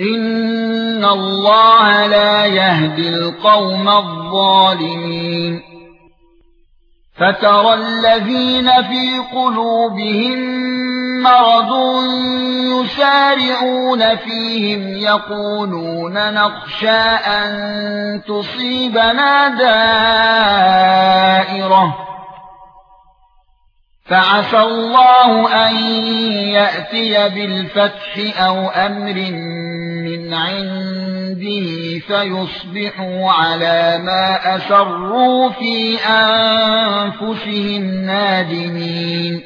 ان الله لا يهدي القوم الظالمين فترى الذين في قلوبهم مرض يسارعون فيهم يقولون نخشى ان تصيبنا دائره فعسى الله ان ياتي بالفتح أو أمر من عنده فيصبحوا على ما أسروا في أنفسهم نادمين.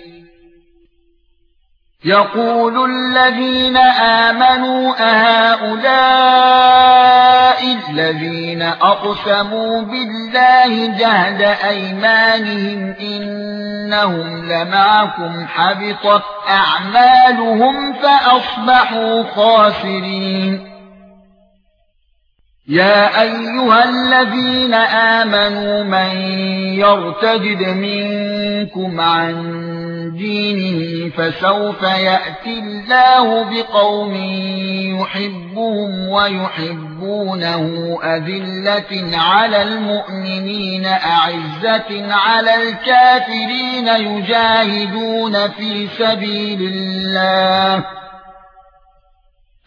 يقول الذين آمنوا أهؤلاء الذين أقسموا بالله جهد أيمانهم إنهم لمعكم حبطت أعمالهم فأصبحوا خاسرين. يا أيها الذين آمنوا من يرتد منكم عن دينه فسوف يأتي الله بقوم يحبهم ويحبونه أذلة على المؤمنين أعزة على الكافرين يجاهدون في سبيل الله.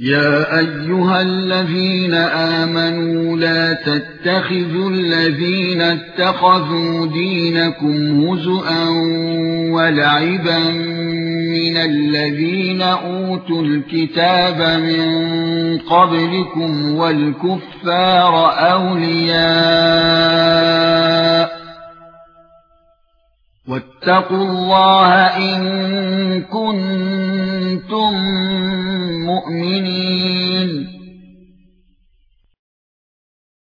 يا أيها الذين آمنوا لا تتخذوا الذين اتخذوا دينكم هزءا ولعبا من الذين أوتوا الكتاب من قبلكم والكفار أولياء واتقوا الله إن كنتم مؤمنين.